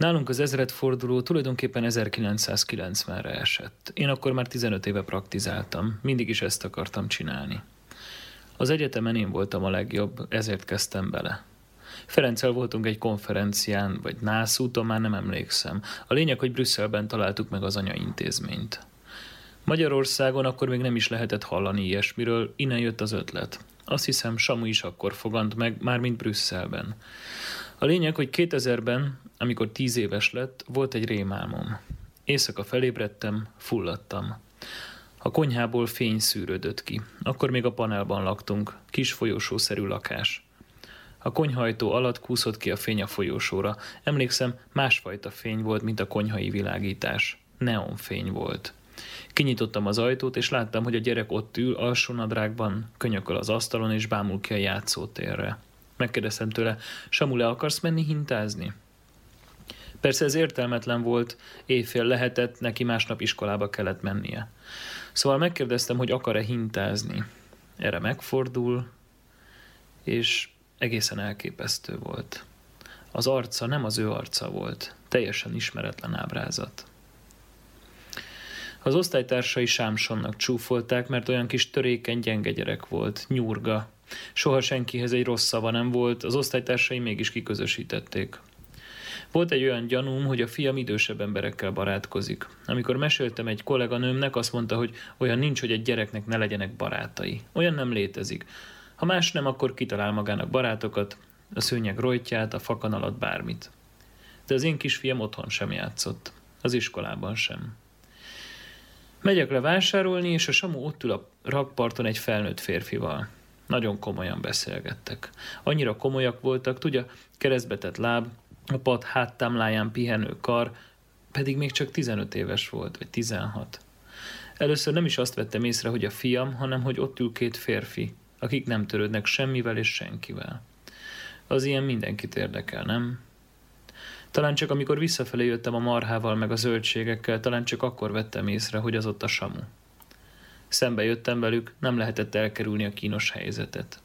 Nálunk az ezredforduló tulajdonképpen 1990-re esett. Én akkor már 15 éve praktizáltam, mindig is ezt akartam csinálni. Az egyetemen én voltam a legjobb, ezért kezdtem bele. Ferenccel voltunk egy konferencián, vagy nász úton, már nem emlékszem. A lényeg, hogy Brüsszelben találtuk meg az anyaintézményt. Magyarországon akkor még nem is lehetett hallani ilyesmiről, innen jött az ötlet. Azt hiszem, Samu is akkor fogant meg, már mint Brüsszelben. A lényeg, hogy 2000-ben, amikor tíz éves lett, volt egy rémálmom. Éjszaka felébredtem, fulladtam. A konyhából fény szűrődött ki. Akkor még a panelban laktunk, kis folyósószerű lakás. A konyhajtó alatt kúszott ki a fény a folyósóra. Emlékszem, másfajta fény volt, mint a konyhai világítás. Neonfény volt. Kinyitottam az ajtót, és láttam, hogy a gyerek ott ül, alsónadrágban, könyököl az asztalon, és bámul ki a játszótérre. Megkérdeztem tőle, Samu, le akarsz menni hintázni? Persze ez értelmetlen volt, éjfél lehetett, neki másnap iskolába kellett mennie. Szóval megkérdeztem, hogy akar-e hintázni. Erre megfordul, és egészen elképesztő volt. Az arca nem az ő arca volt, teljesen ismeretlen ábrázat. Az osztálytársai Sámsonnak csúfolták, mert olyan kis törékeny, gyenge gyerek volt, nyurga. Soha senkihez egy rossz szava nem volt, az osztálytársai mégis kiközösítették. Volt egy olyan gyanúm, hogy a fiam idősebb emberekkel barátkozik. Amikor meséltem egy kolléganőmnek, azt mondta, hogy olyan nincs, hogy egy gyereknek ne legyenek barátai. Olyan nem létezik. Ha más nem, akkor kitalál magának barátokat, a szőnyeg rojtját, a fakanalat bármit. De az én kisfiam otthon sem játszott. Az iskolában sem. Megyek le vásárolni, és a Samu ott ül a rakparton egy felnőtt férfival. Nagyon komolyan beszélgettek. Annyira komolyak voltak, tudja, keresztbetett láb, a pad háttámláján pihenő kar, pedig még csak 15 éves volt, vagy 16. Először nem is azt vettem észre, hogy a fiam, hanem hogy ott ül két férfi, akik nem törődnek semmivel és senkivel. Az ilyen mindenkit érdekel, nem? Talán csak amikor visszafelé jöttem a marhával meg a zöldségekkel, talán csak akkor vettem észre, hogy az ott a samu. Szembe jöttem velük, nem lehetett elkerülni a kínos helyzetet.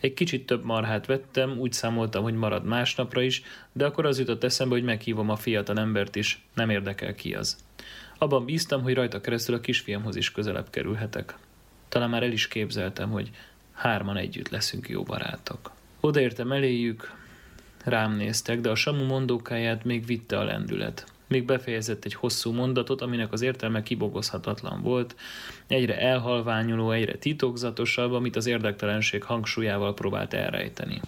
Egy kicsit több marhát vettem, úgy számoltam, hogy marad másnapra is, de akkor az jutott eszembe, hogy meghívom a fiatal embert is, nem érdekel ki az. Abban bíztam, hogy rajta keresztül a kisfiamhoz is közelebb kerülhetek. Talán már el is képzeltem, hogy hárman együtt leszünk jó barátok. Odaértem eléjük, Rám néztek, de a Samu mondókáját még vitte a lendület. Még befejezett egy hosszú mondatot, aminek az értelme kibogozhatatlan volt, egyre elhalványuló, egyre titokzatosabb, amit az érdektelenség hangsúlyával próbált elrejteni.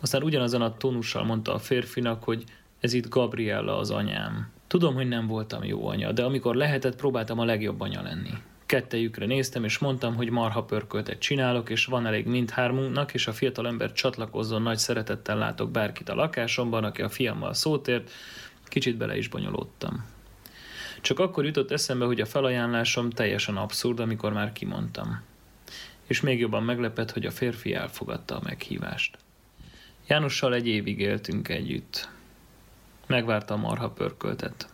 Aztán ugyanazon a tónussal mondta a férfinak, hogy ez itt Gabriella az anyám. Tudom, hogy nem voltam jó anya, de amikor lehetett, próbáltam a legjobb anya lenni. Kettejükre néztem, és mondtam, hogy marha pörköltet csinálok, és van elég mindhármunknak, és a fiatalember csatlakozzon, nagy szeretettel látok bárkit a lakásomban, aki a fiammal szót ért, kicsit bele is bonyolódtam. Csak akkor jutott eszembe, hogy a felajánlásom teljesen abszurd, amikor már kimondtam. És még jobban meglepett, hogy a férfi elfogadta a meghívást. Jánossal egy évig éltünk együtt. Megvárta a marha pörköltet.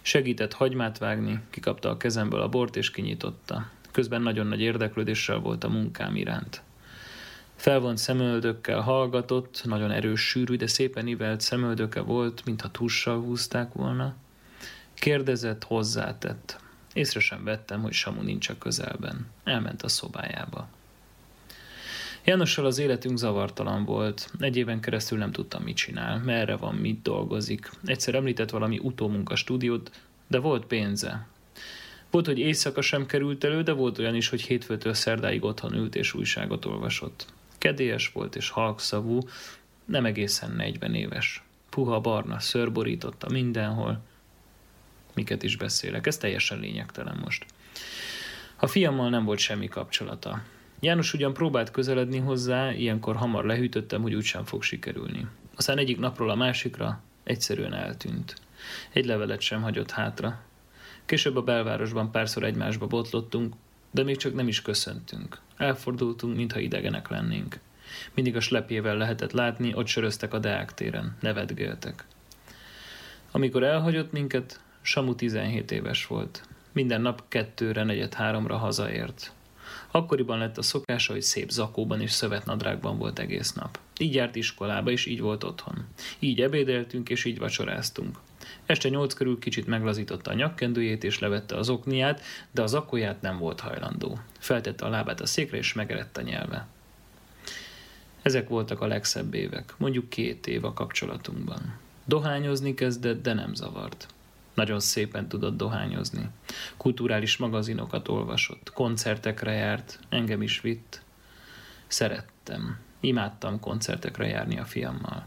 Segített hagymát vágni, kikapta a kezemből a bort és kinyitotta. Közben nagyon nagy érdeklődéssel volt a munkám iránt. Felvont szemöldökkel hallgatott, nagyon erős, sűrű, de szépen ivelt szemöldöke volt, mintha tussal húzták volna. Kérdezett, hozzátett. Észre sem vettem, hogy Samu nincs a közelben. Elment a szobájába. Jánossal az életünk zavartalan volt. Egy éven keresztül nem tudtam, mit csinál, merre van, mit dolgozik. Egyszer említett valami utómunka stúdiót, de volt pénze. Volt, hogy éjszaka sem került elő, de volt olyan is, hogy hétfőtől szerdáig otthon ült és újságot olvasott. Kedélyes volt és halkszavú, nem egészen 40 éves. Puha barna szőr borította mindenhol. Miket is beszélek, ez teljesen lényegtelen most. A fiammal nem volt semmi kapcsolata. János ugyan próbált közeledni hozzá, ilyenkor hamar lehűtöttem, hogy úgysem fog sikerülni. Aztán egyik napról a másikra egyszerűen eltűnt. Egy levelet sem hagyott hátra. Később a belvárosban párszor egymásba botlottunk, de még csak nem is köszöntünk. Elfordultunk, mintha idegenek lennénk. Mindig a slepjével lehetett látni, ott söröztek a Deák téren, nevetgéltek. Amikor elhagyott minket, Samu 17 éves volt. Minden nap kettőre, negyed háromra hazaért. Akkoriban lett a szokása, hogy szép zakóban és szövetnadrágban volt egész nap. Így járt iskolába, és így volt otthon. Így ebédeltünk, és így vacsoráztunk. Este nyolc körül kicsit meglazította a nyakkendőjét és levette az okniát, de az akóját nem volt hajlandó. Feltette a lábát a székre és megerett a nyelve. Ezek voltak a legszebb évek, mondjuk két év a kapcsolatunkban. Dohányozni kezdett, de nem zavart. Nagyon szépen tudott dohányozni. Kulturális magazinokat olvasott, koncertekre járt, engem is vitt. Szerettem, imádtam koncertekre járni a fiammal.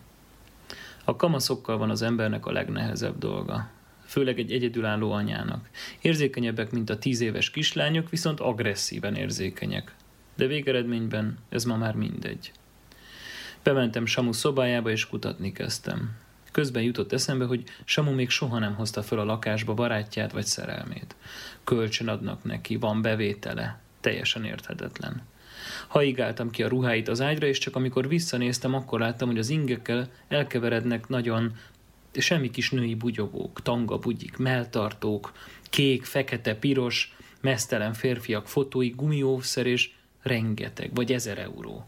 A kamaszokkal van az embernek a legnehezebb dolga. Főleg egy egyedülálló anyának. Érzékenyebbek, mint a tíz éves kislányok, viszont agresszíven érzékenyek. De végeredményben ez ma már mindegy. Bementem Samu szobájába, és kutatni kezdtem. Közben jutott eszembe, hogy Samu még soha nem hozta föl a lakásba barátját vagy szerelmét. Kölcsön adnak neki, van bevétele. Teljesen érthetetlen. Haigáltam ki a ruháit az ágyra, és csak amikor visszanéztem, akkor láttam, hogy az ingekkel elkeverednek nagyon semmi kis női bugyogók, tanga bugyik, melltartók, kék, fekete, piros, mesztelen férfiak fotói, gumiószer és rengeteg, vagy ezer euró.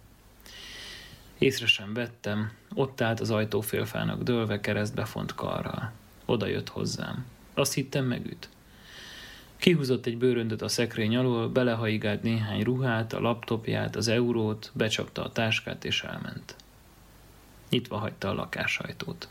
Észre sem vettem, ott állt az ajtófélfának dőlve keresztbe font karral. Oda jött hozzám. Azt hittem megüt. Kihúzott egy bőröndöt a szekrény alól, belehaigált néhány ruhát, a laptopját, az eurót, becsapta a táskát és elment. Nyitva hagyta a lakásajtót.